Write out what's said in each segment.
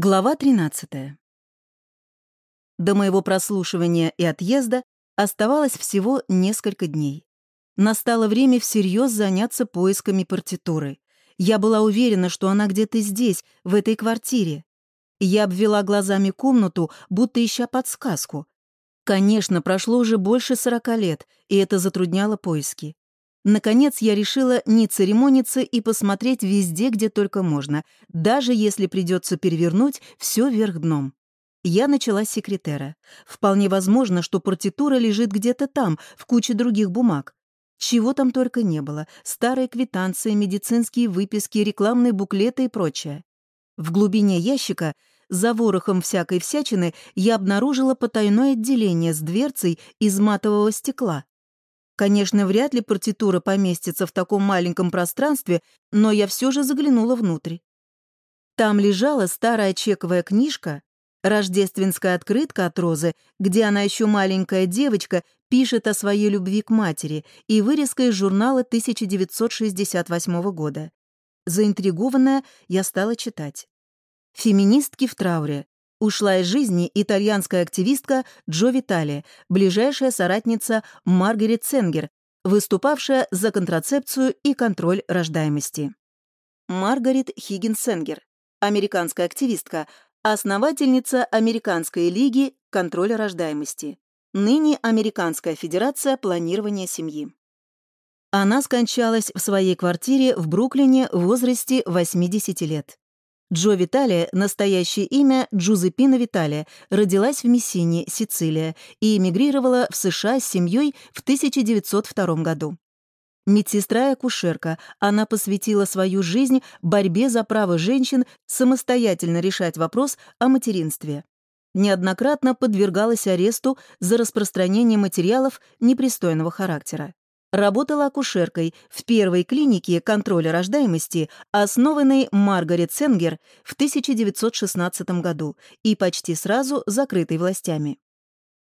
Глава 13. До моего прослушивания и отъезда оставалось всего несколько дней. Настало время всерьез заняться поисками партитуры. Я была уверена, что она где-то здесь, в этой квартире. Я обвела глазами комнату, будто ища подсказку. Конечно, прошло уже больше сорока лет, и это затрудняло поиски. Наконец я решила не церемониться и посмотреть везде, где только можно, даже если придется перевернуть все вверх дном. Я начала с секретера. Вполне возможно, что партитура лежит где-то там, в куче других бумаг. Чего там только не было. Старые квитанции, медицинские выписки, рекламные буклеты и прочее. В глубине ящика, за ворохом всякой всячины, я обнаружила потайное отделение с дверцей из матового стекла. Конечно, вряд ли партитура поместится в таком маленьком пространстве, но я все же заглянула внутрь. Там лежала старая чековая книжка, рождественская открытка от Розы, где она еще маленькая девочка пишет о своей любви к матери, и вырезка из журнала 1968 года. Заинтригованная, я стала читать. «Феминистки в трауре. Ушла из жизни итальянская активистка Джо Витали, ближайшая соратница Маргарет Сенгер, выступавшая за контрацепцию и контроль рождаемости. Маргарет Хиггинс Сенгер, американская активистка, основательница Американской лиги контроля рождаемости, ныне Американская федерация планирования семьи. Она скончалась в своей квартире в Бруклине в возрасте 80 лет. Джо Виталия, настоящее имя Джузеппина Виталия, родилась в Мессине, Сицилия, и эмигрировала в США с семьей в 1902 году. Медсестра и акушерка, она посвятила свою жизнь борьбе за право женщин самостоятельно решать вопрос о материнстве. Неоднократно подвергалась аресту за распространение материалов непристойного характера. Работала акушеркой в первой клинике контроля рождаемости, основанной Маргарет Сенгер в 1916 году и почти сразу закрытой властями.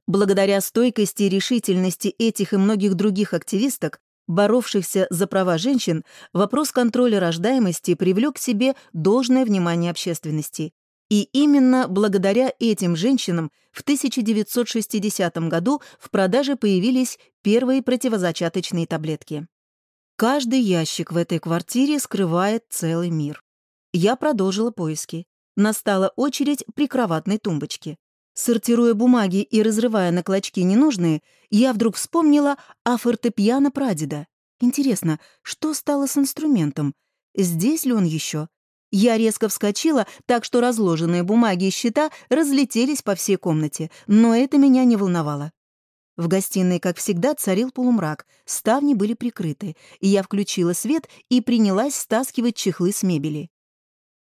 Благодаря стойкости и решительности этих и многих других активисток, боровшихся за права женщин, вопрос контроля рождаемости привлек к себе должное внимание общественности. И именно благодаря этим женщинам в 1960 году в продаже появились первые противозачаточные таблетки. Каждый ящик в этой квартире скрывает целый мир. Я продолжила поиски. Настала очередь прикроватной тумбочки. Сортируя бумаги и разрывая на клочки ненужные, я вдруг вспомнила о фортепиано прадеда. Интересно, что стало с инструментом? Здесь ли он еще? Я резко вскочила, так что разложенные бумаги и счета разлетелись по всей комнате, но это меня не волновало. В гостиной, как всегда, царил полумрак, ставни были прикрыты, и я включила свет и принялась стаскивать чехлы с мебели.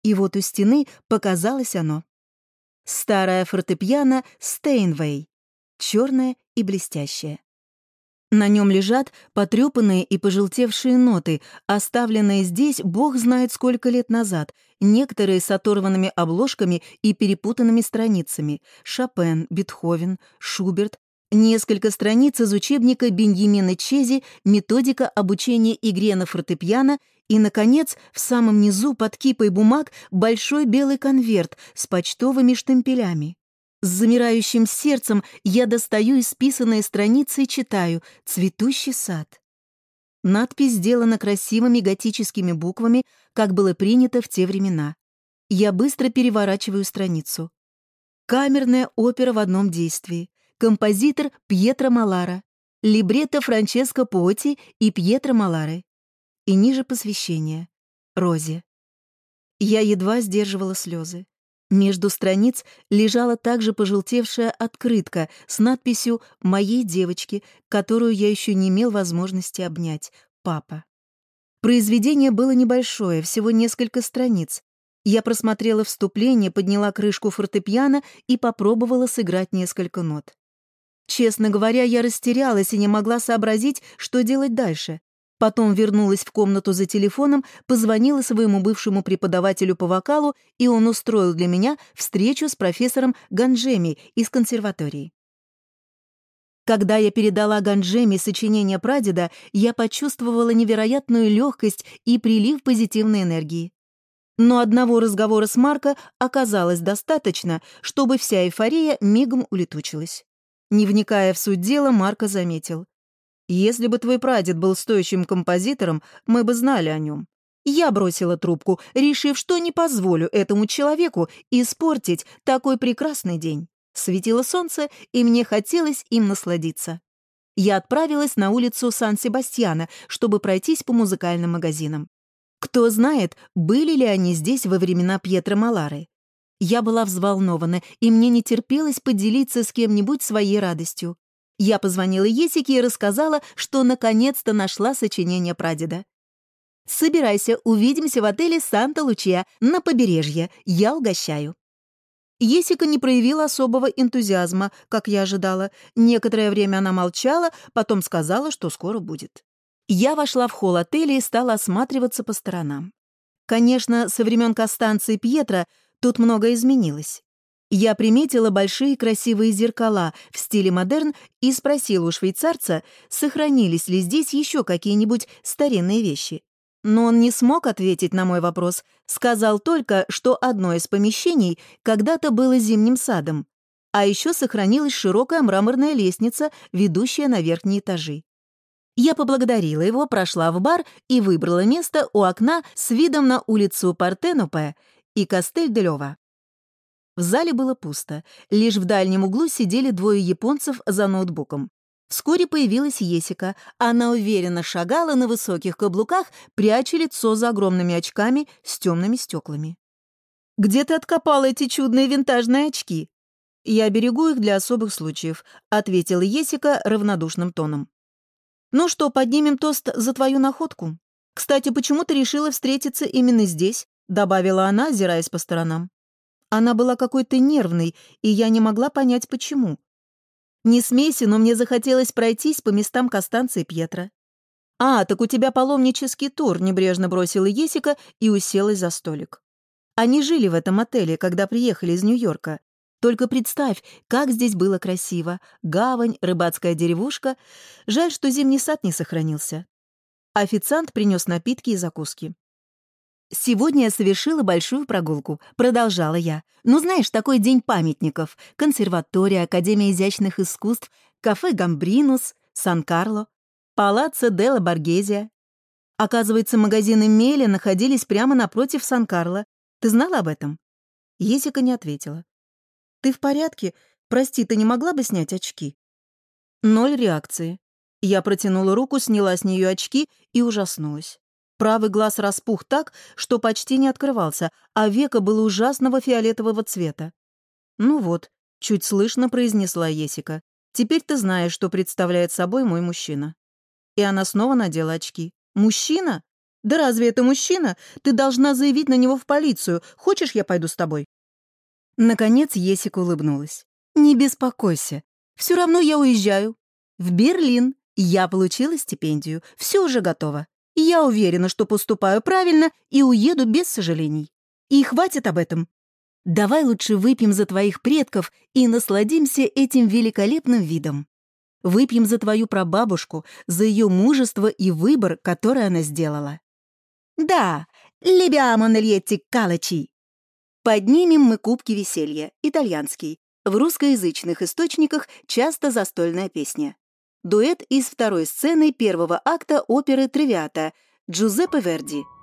И вот у стены показалось оно. Старая фортепиано Стейнвей, черное и блестящее. На нем лежат потрепанные и пожелтевшие ноты, оставленные здесь бог знает сколько лет назад, некоторые с оторванными обложками и перепутанными страницами. Шопен, Бетховен, Шуберт, несколько страниц из учебника Беньямина Чези «Методика обучения игре на фортепиано» и, наконец, в самом низу под кипой бумаг большой белый конверт с почтовыми штемпелями. С замирающим сердцем я достаю исписанные страницы и читаю «Цветущий сад». Надпись сделана красивыми готическими буквами, как было принято в те времена. Я быстро переворачиваю страницу. Камерная опера в одном действии. Композитор Пьетро Малара. Либретто Франческо Поти и Пьетро Малары. И ниже посвящение. Розе. Я едва сдерживала слезы. Между страниц лежала также пожелтевшая открытка с надписью «Моей девочки», которую я еще не имел возможности обнять. Папа. Произведение было небольшое, всего несколько страниц. Я просмотрела вступление, подняла крышку фортепиано и попробовала сыграть несколько нот. Честно говоря, я растерялась и не могла сообразить, что делать дальше. Потом вернулась в комнату за телефоном, позвонила своему бывшему преподавателю по вокалу, и он устроил для меня встречу с профессором Ганжеми из консерватории. Когда я передала Ганжеми сочинение прадеда, я почувствовала невероятную легкость и прилив позитивной энергии. Но одного разговора с Марко оказалось достаточно, чтобы вся эйфория мигом улетучилась. Не вникая в суть дела, Марко заметил. «Если бы твой прадед был стоящим композитором, мы бы знали о нем. Я бросила трубку, решив, что не позволю этому человеку испортить такой прекрасный день. Светило солнце, и мне хотелось им насладиться. Я отправилась на улицу Сан-Себастьяна, чтобы пройтись по музыкальным магазинам. Кто знает, были ли они здесь во времена Пьетро Малары. Я была взволнована, и мне не терпелось поделиться с кем-нибудь своей радостью. Я позвонила Есике и рассказала, что наконец-то нашла сочинение прадеда. «Собирайся, увидимся в отеле «Санта-Лучия» на побережье. Я угощаю». Есика не проявила особого энтузиазма, как я ожидала. Некоторое время она молчала, потом сказала, что скоро будет. Я вошла в холл отеля и стала осматриваться по сторонам. Конечно, со времен Костанции Пьетро тут многое изменилось. Я приметила большие красивые зеркала в стиле модерн и спросила у швейцарца, сохранились ли здесь еще какие-нибудь старинные вещи. Но он не смог ответить на мой вопрос, сказал только, что одно из помещений когда-то было зимним садом, а еще сохранилась широкая мраморная лестница, ведущая на верхние этажи. Я поблагодарила его, прошла в бар и выбрала место у окна с видом на улицу Партенопе и Кастель-де-Лёва. В зале было пусто, лишь в дальнем углу сидели двое японцев за ноутбуком. Вскоре появилась Есика. Она уверенно шагала на высоких каблуках, пряча лицо за огромными очками с темными стеклами. «Где ты откопала эти чудные винтажные очки?» «Я берегу их для особых случаев», — ответила Есика равнодушным тоном. «Ну что, поднимем тост за твою находку? Кстати, почему ты решила встретиться именно здесь?» — добавила она, озираясь по сторонам. Она была какой-то нервной, и я не могла понять, почему. Не смейся, но мне захотелось пройтись по местам Костанции Пьетро. «А, так у тебя паломнический тур», — небрежно бросила Есика и уселась за столик. Они жили в этом отеле, когда приехали из Нью-Йорка. Только представь, как здесь было красиво. Гавань, рыбацкая деревушка. Жаль, что зимний сад не сохранился. Официант принес напитки и закуски. «Сегодня я совершила большую прогулку», — продолжала я. «Ну, знаешь, такой день памятников. Консерватория, Академия изящных искусств, кафе «Гамбринус», Сан-Карло, палаццо Делла Боргезия. Оказывается, магазины Мели находились прямо напротив Сан-Карло. Ты знала об этом?» Есика не ответила. «Ты в порядке? Прости, ты не могла бы снять очки?» Ноль реакции. Я протянула руку, сняла с нее очки и ужаснулась. Правый глаз распух так, что почти не открывался, а веко было ужасного фиолетового цвета. «Ну вот», — чуть слышно произнесла Есика, «теперь ты знаешь, что представляет собой мой мужчина». И она снова надела очки. «Мужчина? Да разве это мужчина? Ты должна заявить на него в полицию. Хочешь, я пойду с тобой?» Наконец Есика улыбнулась. «Не беспокойся. Все равно я уезжаю. В Берлин. Я получила стипендию. Все уже готово. Я уверена, что поступаю правильно и уеду без сожалений. И хватит об этом. Давай лучше выпьем за твоих предков и насладимся этим великолепным видом. Выпьем за твою прабабушку, за ее мужество и выбор, который она сделала. Да, лебиамо нальетти калачи. Поднимем мы кубки веселья, итальянский. В русскоязычных источниках часто застольная песня. Дуэт из второй сцены первого акта оперы «Тривиата» Джузеппе Верди –